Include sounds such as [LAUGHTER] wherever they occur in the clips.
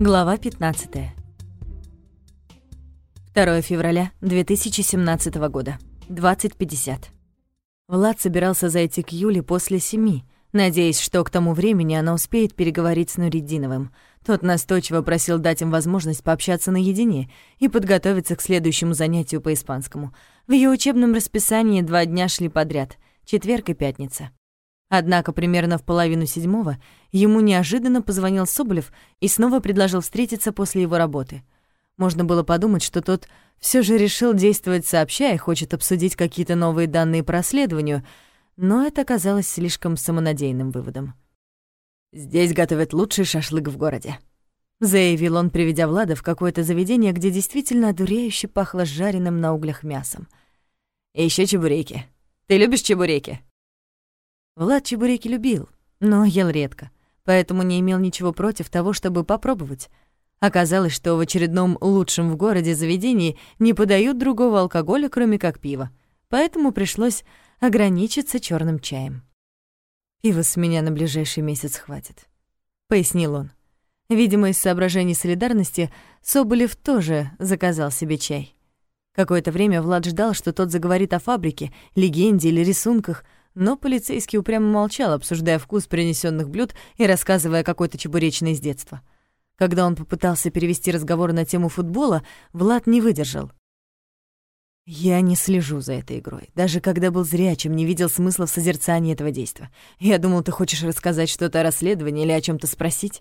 Глава 15. 2 февраля 2017 года. 20.50. Влад собирался зайти к Юле после семи, надеясь, что к тому времени она успеет переговорить с Нуриддиновым. Тот настойчиво просил дать им возможность пообщаться наедине и подготовиться к следующему занятию по испанскому. В ее учебном расписании два дня шли подряд — четверг и пятница. Однако примерно в половину седьмого ему неожиданно позвонил Соболев и снова предложил встретиться после его работы. Можно было подумать, что тот все же решил действовать сообща и хочет обсудить какие-то новые данные по расследованию, но это оказалось слишком самонадеянным выводом. «Здесь готовят лучший шашлык в городе», — заявил он, приведя Влада в какое-то заведение, где действительно одуряюще пахло жареным на углях мясом. «И ещё чебуреки. Ты любишь чебуреки?» Влад чебуреки любил, но ел редко, поэтому не имел ничего против того, чтобы попробовать. Оказалось, что в очередном лучшем в городе заведении не подают другого алкоголя, кроме как пива, поэтому пришлось ограничиться черным чаем. «Пива с меня на ближайший месяц хватит», — пояснил он. Видимо, из соображений солидарности Соболев тоже заказал себе чай. Какое-то время Влад ждал, что тот заговорит о фабрике, легенде или рисунках — но полицейский упрямо молчал, обсуждая вкус принесенных блюд и рассказывая какой-то чебуречный из детства. Когда он попытался перевести разговор на тему футбола, Влад не выдержал. «Я не слежу за этой игрой. Даже когда был зрячим, не видел смысла в созерцании этого действа. Я думал, ты хочешь рассказать что-то о расследовании или о чем то спросить?»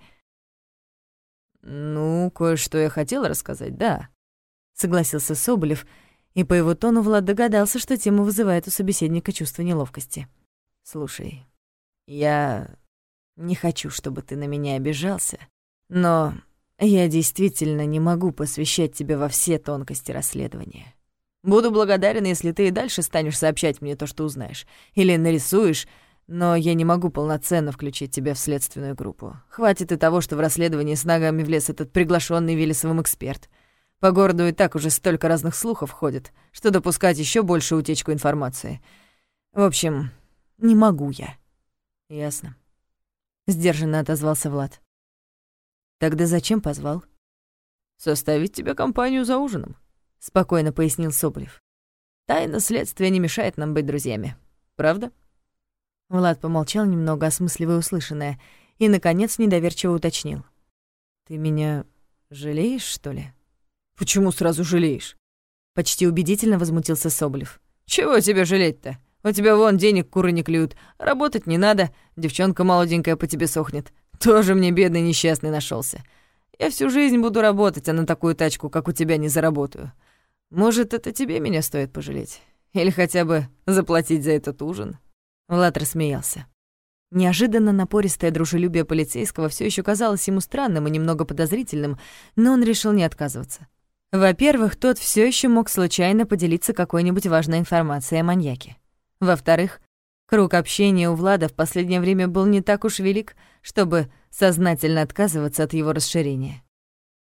«Ну, кое-что я хотел рассказать, да», — согласился Соболев, — и по его тону Влад догадался, что тема вызывает у собеседника чувство неловкости. «Слушай, я не хочу, чтобы ты на меня обижался, но я действительно не могу посвящать тебя во все тонкости расследования. Буду благодарен, если ты и дальше станешь сообщать мне то, что узнаешь, или нарисуешь, но я не могу полноценно включить тебя в следственную группу. Хватит и того, что в расследовании с ногами влез этот приглашенный Велесовым эксперт. По городу и так уже столько разных слухов ходит, что допускать еще больше утечку информации. В общем, не могу я. Ясно. Сдержанно отозвался Влад. Тогда зачем позвал? Составить тебе компанию за ужином, спокойно пояснил Соболев. Тайна следствия не мешает нам быть друзьями. Правда? Влад помолчал немного, осмысливая услышанное, и, наконец, недоверчиво уточнил. «Ты меня жалеешь, что ли?» «Почему сразу жалеешь?» Почти убедительно возмутился Соболев. «Чего тебе жалеть-то? У тебя вон денег куры не клюют, работать не надо, девчонка молоденькая по тебе сохнет. Тоже мне бедный несчастный нашелся. Я всю жизнь буду работать, а на такую тачку, как у тебя, не заработаю. Может, это тебе меня стоит пожалеть? Или хотя бы заплатить за этот ужин?» Влад рассмеялся. Неожиданно напористое дружелюбие полицейского все еще казалось ему странным и немного подозрительным, но он решил не отказываться. Во-первых, тот все еще мог случайно поделиться какой-нибудь важной информацией о маньяке. Во-вторых, круг общения у Влада в последнее время был не так уж велик, чтобы сознательно отказываться от его расширения.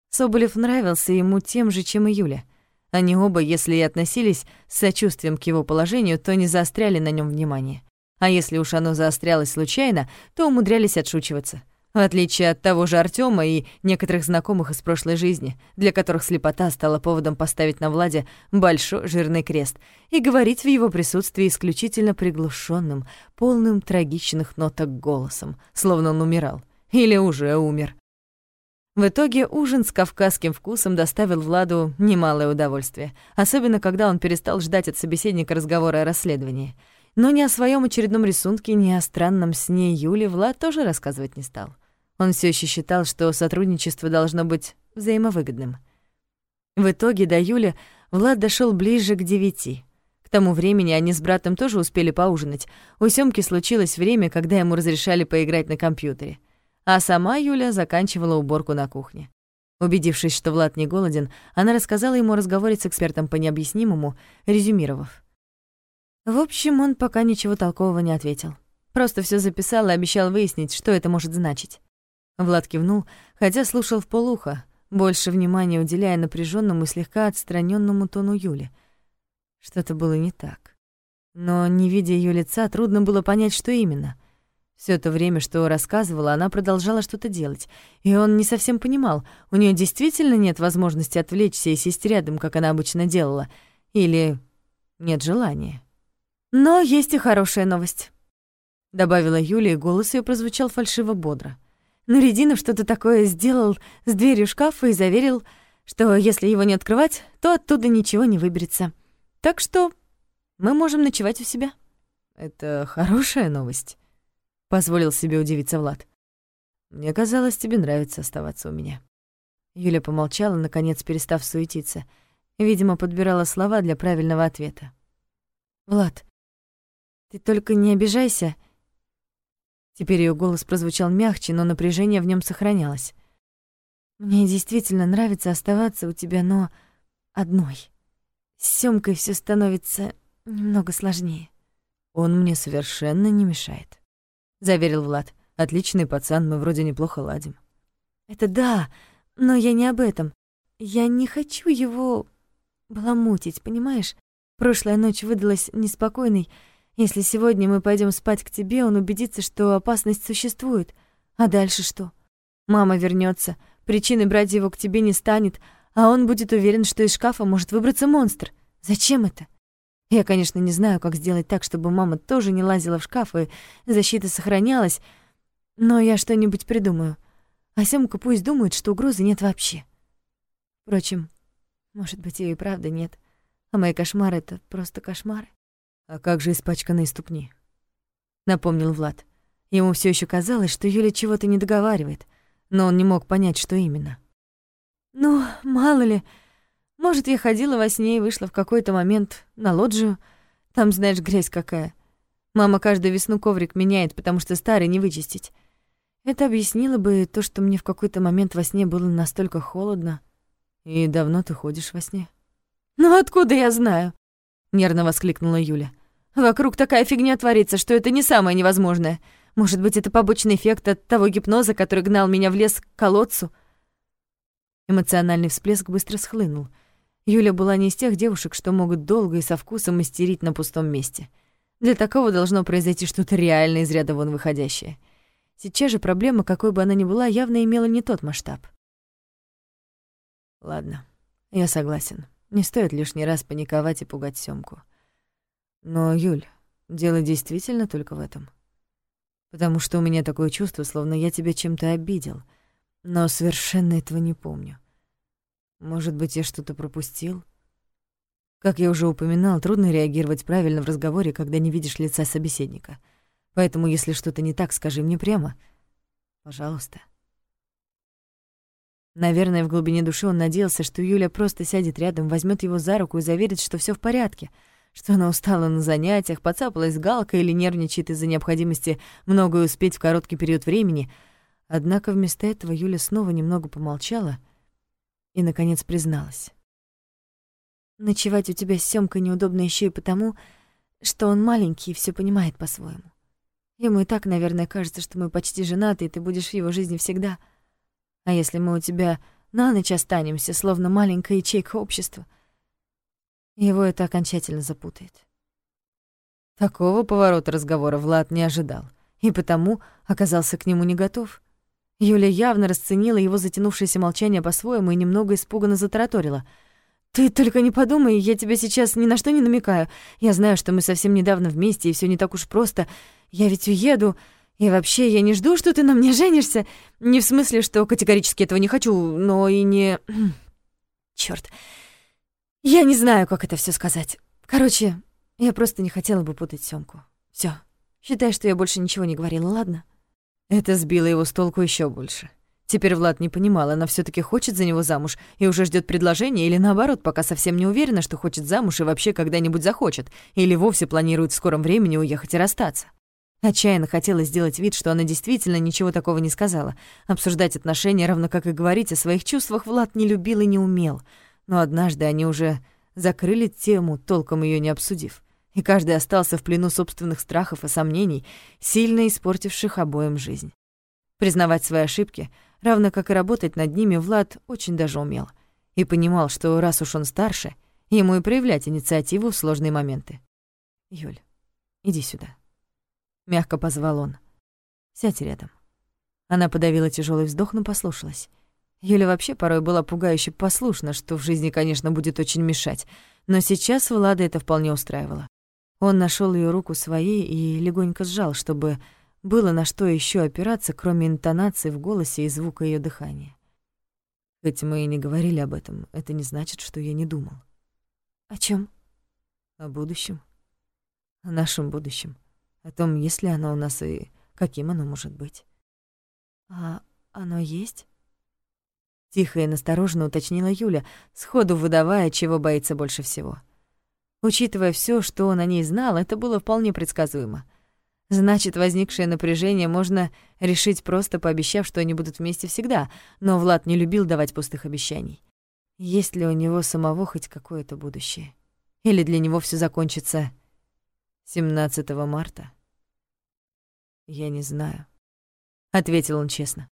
Соболев нравился ему тем же, чем и Юля. Они оба, если и относились с сочувствием к его положению, то не заостряли на нем внимание. А если уж оно заострялось случайно, то умудрялись отшучиваться — в отличие от того же Артема и некоторых знакомых из прошлой жизни, для которых слепота стала поводом поставить на Владе большой жирный крест и говорить в его присутствии исключительно приглушенным, полным трагичных ноток голосом, словно он умирал или уже умер. В итоге ужин с кавказским вкусом доставил Владу немалое удовольствие, особенно когда он перестал ждать от собеседника разговора о расследовании. Но ни о своем очередном рисунке, ни о странном сне Юли Влад тоже рассказывать не стал. Он все еще считал, что сотрудничество должно быть взаимовыгодным. В итоге до Юли Влад дошел ближе к девяти. К тому времени они с братом тоже успели поужинать. У Сёмки случилось время, когда ему разрешали поиграть на компьютере. А сама Юля заканчивала уборку на кухне. Убедившись, что Влад не голоден, она рассказала ему о разговоре с экспертом по необъяснимому, резюмировав. В общем, он пока ничего толкового не ответил. Просто все записал и обещал выяснить, что это может значить. Влад кивнул, хотя слушал в полухо, больше внимания уделяя напряженному и слегка отстраненному тону Юли. Что-то было не так. Но, не видя ее лица, трудно было понять, что именно. Все то время, что рассказывала, она продолжала что-то делать, и он не совсем понимал, у нее действительно нет возможности отвлечься и сесть рядом, как она обычно делала, или нет желания. Но есть и хорошая новость, добавила Юлия, и голос ее прозвучал фальшиво бодро. Нарядинов что-то такое сделал с дверью шкафа и заверил, что если его не открывать, то оттуда ничего не выберется. Так что мы можем ночевать у себя. Это хорошая новость позволил себе удивиться Влад. Мне казалось, тебе нравится оставаться у меня. Юля помолчала, наконец перестав суетиться. Видимо, подбирала слова для правильного ответа. Влад, ты только не обижайся. Теперь ее голос прозвучал мягче, но напряжение в нем сохранялось. Мне действительно нравится оставаться у тебя, но одной. С Сёмкой всё становится немного сложнее. Он мне совершенно не мешает заверил Влад. Отличный пацан, мы вроде неплохо ладим. Это да, но я не об этом. Я не хочу его баламутить, понимаешь? Прошлая ночь выдалась неспокойной. Если сегодня мы пойдем спать к тебе, он убедится, что опасность существует. А дальше что? Мама вернется, причины брать его к тебе не станет, а он будет уверен, что из шкафа может выбраться монстр. Зачем это? Я, конечно, не знаю, как сделать так, чтобы мама тоже не лазила в шкаф и защита сохранялась, но я что-нибудь придумаю. А Сёмка пусть думает, что угрозы нет вообще. Впрочем, может быть, и правда нет. А мои кошмары — это просто кошмары. «А как же испачканные ступни?» — напомнил Влад. Ему все еще казалось, что Юля чего-то не договаривает, но он не мог понять, что именно. «Ну, мало ли, может, я ходила во сне и вышла в какой-то момент на лоджию. Там, знаешь, грязь какая. Мама каждую весну коврик меняет, потому что старый не вычистить. Это объяснило бы то, что мне в какой-то момент во сне было настолько холодно. И давно ты ходишь во сне? Ну откуда я знаю? Нервно воскликнула Юля. Вокруг такая фигня творится, что это не самое невозможное. Может быть, это побочный эффект от того гипноза, который гнал меня в лес к колодцу? Эмоциональный всплеск быстро схлынул — Юля была не из тех девушек, что могут долго и со вкусом мастерить на пустом месте. Для такого должно произойти что-то реально из ряда вон выходящее. Сейчас же проблема, какой бы она ни была, явно имела не тот масштаб. Ладно, я согласен. Не стоит лишний раз паниковать и пугать Сёмку. Но, Юль, дело действительно только в этом. Потому что у меня такое чувство, словно я тебя чем-то обидел, но совершенно этого не помню. Может быть, я что-то пропустил? Как я уже упоминал, трудно реагировать правильно в разговоре, когда не видишь лица собеседника. Поэтому, если что-то не так, скажи мне прямо. Пожалуйста. Наверное, в глубине души он надеялся, что Юля просто сядет рядом, возьмет его за руку и заверит, что все в порядке, что она устала на занятиях, подцапалась галкой или нервничает из-за необходимости многое успеть в короткий период времени. Однако вместо этого Юля снова немного помолчала — и, наконец, призналась. «Ночевать у тебя с Сёмкой неудобно еще и потому, что он маленький и все понимает по-своему. Ему и так, наверное, кажется, что мы почти женаты, и ты будешь в его жизни всегда. А если мы у тебя на ночь останемся, словно маленькая ячейка общества, его это окончательно запутает». Такого поворота разговора Влад не ожидал, и потому оказался к нему не готов. Юля явно расценила его затянувшееся молчание по-своему и немного испуганно затараторила. «Ты только не подумай, я тебе сейчас ни на что не намекаю. Я знаю, что мы совсем недавно вместе, и все не так уж просто. Я ведь уеду, и вообще я не жду, что ты на мне женишься. Не в смысле, что категорически этого не хочу, но и не... [CLEARS THROAT] Чёрт. Я не знаю, как это все сказать. Короче, я просто не хотела бы путать Сёмку. Все. Считай, что я больше ничего не говорила, ладно?» Это сбило его с толку еще больше. Теперь Влад не понимал, она все таки хочет за него замуж и уже ждет предложения, или наоборот, пока совсем не уверена, что хочет замуж и вообще когда-нибудь захочет, или вовсе планирует в скором времени уехать и расстаться. Отчаянно хотелось сделать вид, что она действительно ничего такого не сказала. Обсуждать отношения, равно как и говорить о своих чувствах, Влад не любил и не умел. Но однажды они уже закрыли тему, толком ее не обсудив и каждый остался в плену собственных страхов и сомнений, сильно испортивших обоим жизнь. Признавать свои ошибки, равно как и работать над ними, Влад очень даже умел. И понимал, что раз уж он старше, ему и проявлять инициативу в сложные моменты. «Юль, иди сюда», — мягко позвал он. Сядь рядом». Она подавила тяжелый вздох, но послушалась. Юля вообще порой была пугающе послушна, что в жизни, конечно, будет очень мешать, но сейчас Влада это вполне устраивало. Он нашел ее руку своей и легонько сжал, чтобы было на что еще опираться, кроме интонации в голосе и звука ее дыхания. Хоть мы и не говорили об этом, это не значит, что я не думал. О чем? О будущем. О нашем будущем. О том, есть ли оно у нас и каким оно может быть. А оно есть? Тихо и настороженно уточнила Юля, сходу выдавая, чего боится больше всего. Учитывая все, что он о ней знал, это было вполне предсказуемо. Значит, возникшее напряжение можно решить просто пообещав, что они будут вместе всегда, но Влад не любил давать пустых обещаний. Есть ли у него самого хоть какое-то будущее? Или для него все закончится 17 марта? Я не знаю ответил он честно.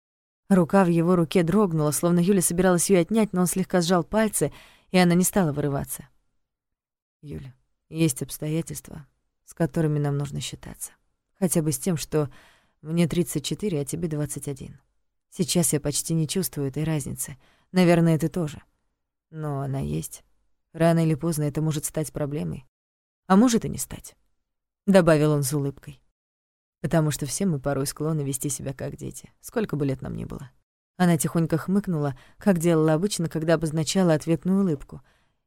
Рука в его руке дрогнула, словно Юля собиралась ее отнять, но он слегка сжал пальцы, и она не стала вырываться. Юля, есть обстоятельства, с которыми нам нужно считаться. Хотя бы с тем, что мне 34, а тебе 21. Сейчас я почти не чувствую этой разницы. Наверное, ты тоже. Но она есть. Рано или поздно это может стать проблемой. А может и не стать. Добавил он с улыбкой потому что все мы порой склонны вести себя как дети, сколько бы лет нам ни было. Она тихонько хмыкнула, как делала обычно, когда обозначала ответную улыбку,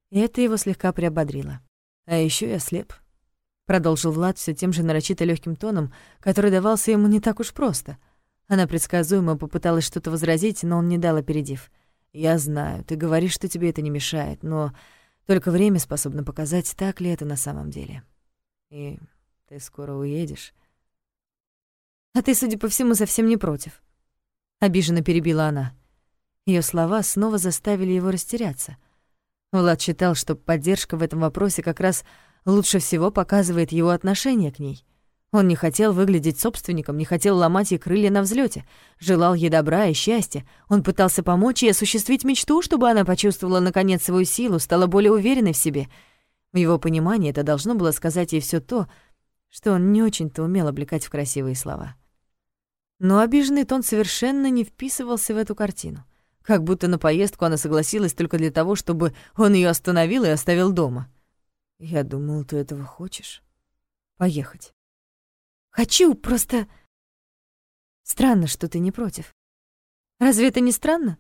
и это его слегка приободрило. «А еще я слеп», — продолжил Влад все тем же нарочито легким тоном, который давался ему не так уж просто. Она предсказуемо попыталась что-то возразить, но он не дал, опередив. «Я знаю, ты говоришь, что тебе это не мешает, но только время способно показать, так ли это на самом деле. И ты скоро уедешь». А ты, судя по всему, совсем не против. Обиженно перебила она. Ее слова снова заставили его растеряться. Влад считал, что поддержка в этом вопросе как раз лучше всего показывает его отношение к ней. Он не хотел выглядеть собственником, не хотел ломать ей крылья на взлете, желал ей добра и счастья. Он пытался помочь ей осуществить мечту, чтобы она почувствовала наконец свою силу, стала более уверенной в себе. В его понимании это должно было сказать ей все то, что он не очень-то умел облекать в красивые слова. Но обиженный тон совершенно не вписывался в эту картину. Как будто на поездку она согласилась только для того, чтобы он ее остановил и оставил дома. «Я думал, ты этого хочешь. Поехать». «Хочу, просто...» «Странно, что ты не против. Разве это не странно?»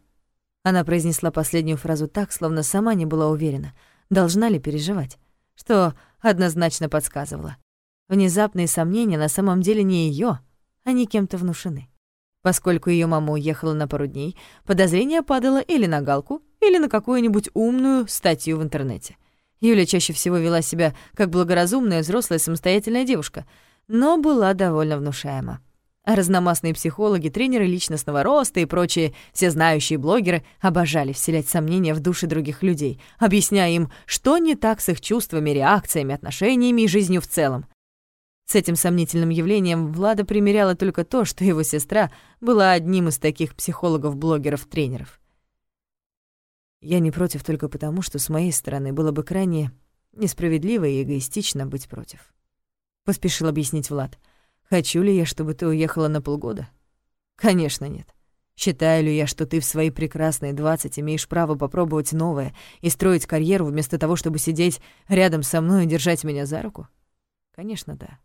Она произнесла последнюю фразу так, словно сама не была уверена, должна ли переживать, что однозначно подсказывала. Внезапные сомнения на самом деле не ее, они кем-то внушены. Поскольку ее мама уехала на пару дней, подозрение падало или на Галку, или на какую-нибудь умную статью в интернете. Юля чаще всего вела себя как благоразумная взрослая самостоятельная девушка, но была довольно внушаема. А разномастные психологи, тренеры личностного роста и прочие всезнающие блогеры обожали вселять сомнения в души других людей, объясняя им, что не так с их чувствами, реакциями, отношениями и жизнью в целом. С этим сомнительным явлением Влада примеряла только то, что его сестра была одним из таких психологов-блогеров-тренеров. Я не против только потому, что с моей стороны было бы крайне несправедливо и эгоистично быть против. Поспешил объяснить Влад. Хочу ли я, чтобы ты уехала на полгода? Конечно, нет. Считаю ли я, что ты в свои прекрасные двадцать имеешь право попробовать новое и строить карьеру вместо того, чтобы сидеть рядом со мной и держать меня за руку? Конечно, да.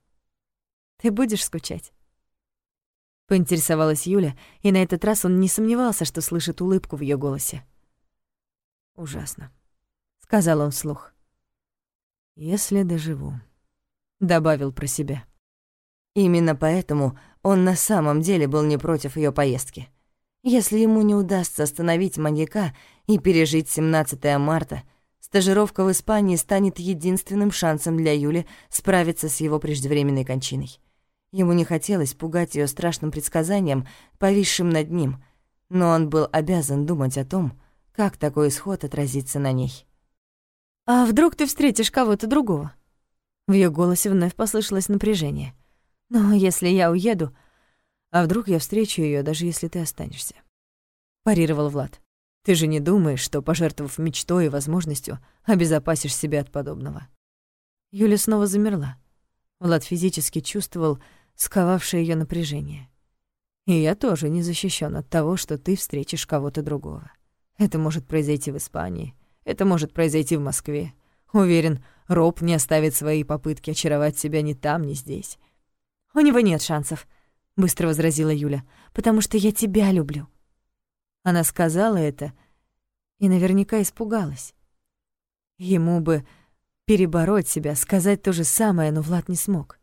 Ты будешь скучать?» Поинтересовалась Юля, и на этот раз он не сомневался, что слышит улыбку в ее голосе. «Ужасно», — сказал он вслух. «Если доживу», — добавил про себя. Именно поэтому он на самом деле был не против ее поездки. Если ему не удастся остановить маньяка и пережить 17 марта, стажировка в Испании станет единственным шансом для Юли справиться с его преждевременной кончиной. Ему не хотелось пугать ее страшным предсказанием, повисшим над ним, но он был обязан думать о том, как такой исход отразится на ней. «А вдруг ты встретишь кого-то другого?» В ее голосе вновь послышалось напряжение. «Но если я уеду, а вдруг я встречу ее, даже если ты останешься?» Парировал Влад. «Ты же не думаешь, что, пожертвовав мечтой и возможностью, обезопасишь себя от подобного?» Юля снова замерла. Влад физически чувствовал, сковавшее ее напряжение. И я тоже не защищен от того, что ты встретишь кого-то другого. Это может произойти в Испании, это может произойти в Москве. Уверен, Роб не оставит свои попытки очаровать себя ни там, ни здесь. «У него нет шансов», — быстро возразила Юля, «потому что я тебя люблю». Она сказала это и наверняка испугалась. Ему бы перебороть себя, сказать то же самое, но Влад не смог.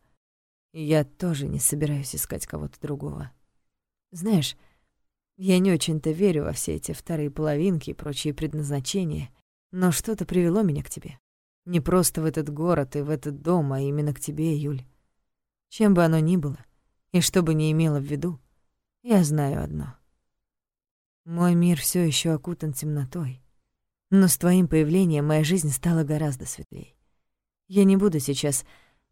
Я тоже не собираюсь искать кого-то другого. Знаешь, я не очень-то верю во все эти вторые половинки и прочие предназначения, но что-то привело меня к тебе. Не просто в этот город и в этот дом, а именно к тебе, Юль. Чем бы оно ни было, и что бы ни имело в виду, я знаю одно. Мой мир все еще окутан темнотой, но с твоим появлением моя жизнь стала гораздо светлее. Я не буду сейчас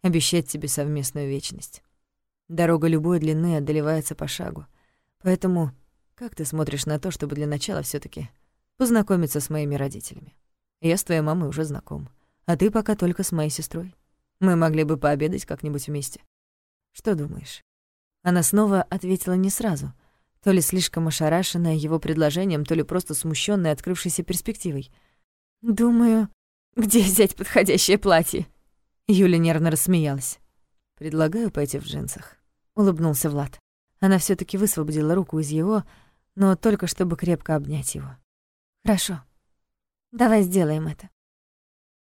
обещать тебе совместную вечность. Дорога любой длины одолевается по шагу, поэтому как ты смотришь на то, чтобы для начала все таки познакомиться с моими родителями? Я с твоей мамой уже знаком, а ты пока только с моей сестрой. Мы могли бы пообедать как-нибудь вместе. Что думаешь?» Она снова ответила не сразу, то ли слишком ошарашенная его предложением, то ли просто смущенная открывшейся перспективой. «Думаю, где взять подходящее платье?» Юля нервно рассмеялась. «Предлагаю пойти в джинсах», — улыбнулся Влад. Она все таки высвободила руку из его, но только чтобы крепко обнять его. «Хорошо. Давай сделаем это.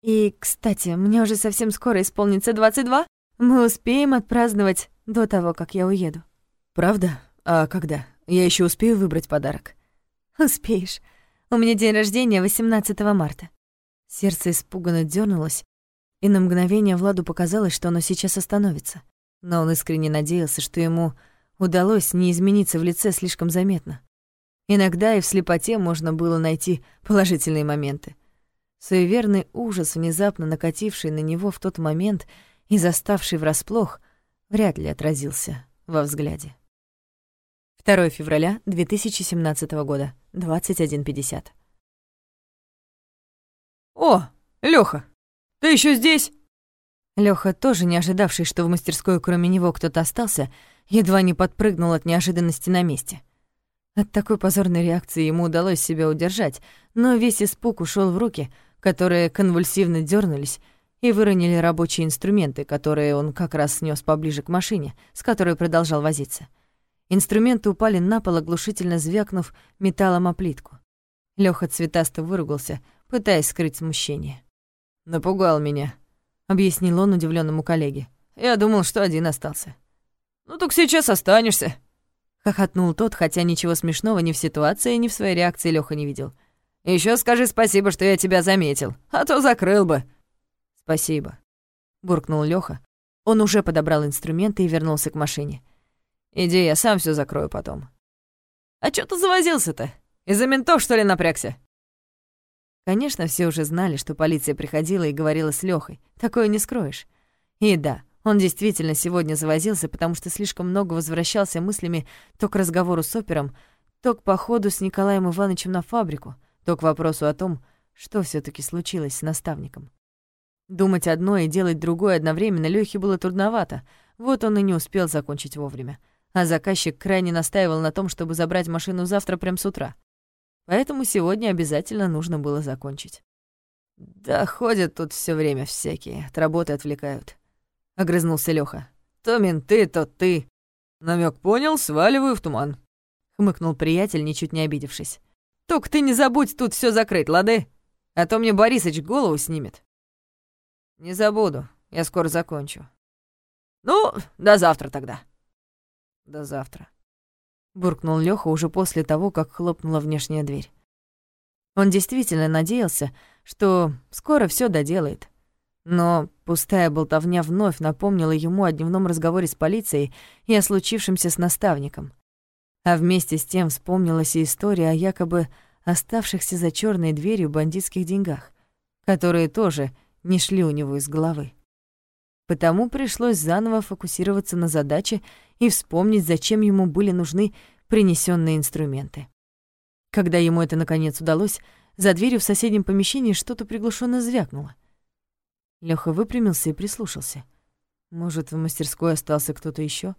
И, кстати, мне уже совсем скоро исполнится 22. Мы успеем отпраздновать до того, как я уеду». «Правда? А когда? Я еще успею выбрать подарок?» «Успеешь. У меня день рождения 18 марта». Сердце испуганно дернулось, и на мгновение Владу показалось, что оно сейчас остановится. Но он искренне надеялся, что ему удалось не измениться в лице слишком заметно. Иногда и в слепоте можно было найти положительные моменты. Суеверный ужас, внезапно накативший на него в тот момент и заставший врасплох, вряд ли отразился во взгляде. 2 февраля 2017 года, 21.50. «О, Лёха, ты ещё здесь?» Лёха, тоже не ожидавший, что в мастерской кроме него кто-то остался, едва не подпрыгнул от неожиданности на месте. От такой позорной реакции ему удалось себя удержать, но весь испуг ушел в руки, которые конвульсивно дернулись и выронили рабочие инструменты, которые он как раз снес поближе к машине, с которой продолжал возиться. Инструменты упали на пол, оглушительно звякнув металлом о плитку. Лёха цветасто выругался, пытаясь скрыть смущение. «Напугал меня», — объяснил он удивленному коллеге. «Я думал, что один остался». «Ну так сейчас останешься», Хохотнул тот, хотя ничего смешного ни в ситуации, ни в своей реакции Лёха не видел. Ещё скажи спасибо, что я тебя заметил, а то закрыл бы». «Спасибо», — буркнул Лёха. Он уже подобрал инструменты и вернулся к машине. «Иди, я сам всё закрою потом». «А чё ты завозился-то? Из-за ментов, что ли, напрягся?» Конечно, все уже знали, что полиция приходила и говорила с Лёхой. Такое не скроешь. И да, он действительно сегодня завозился, потому что слишком много возвращался мыслями то к разговору с опером, то к походу с Николаем Ивановичем на фабрику, то к вопросу о том, что все таки случилось с наставником. Думать одно и делать другое одновременно Лёхе было трудновато, вот он и не успел закончить вовремя. А заказчик крайне настаивал на том, чтобы забрать машину завтра прямо с утра. Поэтому сегодня обязательно нужно было закончить. «Да ходят тут все время всякие, от работы отвлекают», огрызнулся Лёха. «То менты, то ты. Намек понял, сваливаю в туман», — хмыкнул приятель, ничуть не обидевшись. «Только ты не забудь тут все закрыть, лады? А то мне Борисыч голову снимет». «Не забуду, я скоро закончу». «Ну, до завтра тогда». «До завтра», — буркнул Лёха уже после того, как хлопнула внешняя дверь. Он действительно надеялся, что скоро все доделает. Но пустая болтовня вновь напомнила ему о дневном разговоре с полицией и о случившемся с наставником. А вместе с тем вспомнилась и история о якобы оставшихся за черной дверью бандитских деньгах, которые тоже не шли у него из головы. Потому пришлось заново фокусироваться на задаче и вспомнить, зачем ему были нужны принесенные инструменты. Когда ему это наконец удалось, за дверью в соседнем помещении что-то приглушенно звякнуло. Лёха выпрямился и прислушался. Может, в мастерской остался кто-то еще?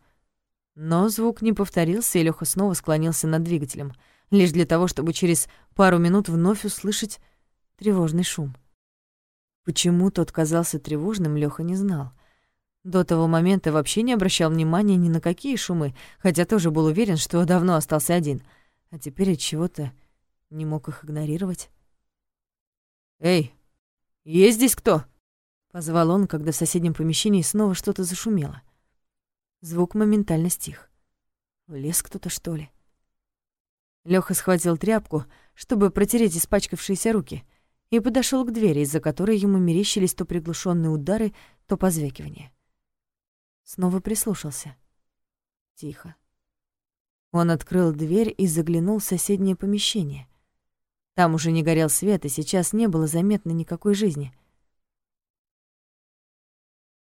Но звук не повторился, и Лёха снова склонился над двигателем, лишь для того, чтобы через пару минут вновь услышать тревожный шум. Почему тот казался тревожным, Лёха не знал. До того момента вообще не обращал внимания ни на какие шумы, хотя тоже был уверен, что давно остался один, а теперь от чего-то не мог их игнорировать. «Эй, есть здесь кто?» — позвал он, когда в соседнем помещении снова что-то зашумело. Звук моментально стих. Влез кто-то, что ли? Лёха схватил тряпку, чтобы протереть испачкавшиеся руки, и подошел к двери, из-за которой ему мерещились то приглушенные удары, то позвякивание. Снова прислушался. Тихо. Он открыл дверь и заглянул в соседнее помещение. Там уже не горел свет, и сейчас не было заметно никакой жизни.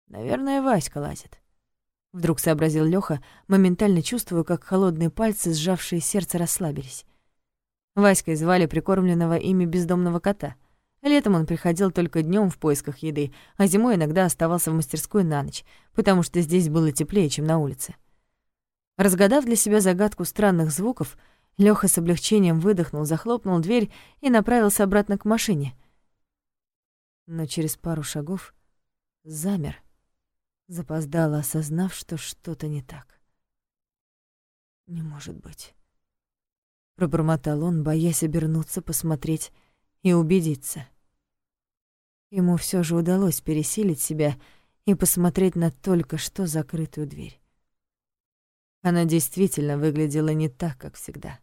«Наверное, Васька лазит», — вдруг сообразил Лёха, моментально чувствуя, как холодные пальцы, сжавшие сердце, расслабились. Васькой звали прикормленного ими бездомного кота. Летом он приходил только днём в поисках еды, а зимой иногда оставался в мастерской на ночь, потому что здесь было теплее, чем на улице. Разгадав для себя загадку странных звуков, Лёха с облегчением выдохнул, захлопнул дверь и направился обратно к машине. Но через пару шагов замер, запоздало осознав, что что-то не так. «Не может быть». Пробормотал он, боясь обернуться, посмотреть и убедиться. Ему все же удалось пересилить себя и посмотреть на только что закрытую дверь. Она действительно выглядела не так, как всегда.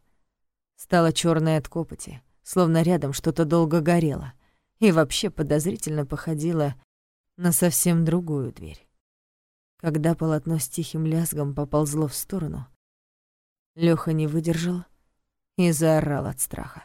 Стала черной от копоти, словно рядом что-то долго горело, и вообще подозрительно походила на совсем другую дверь. Когда полотно с тихим лязгом поползло в сторону, Лёха не выдержал и заорал от страха.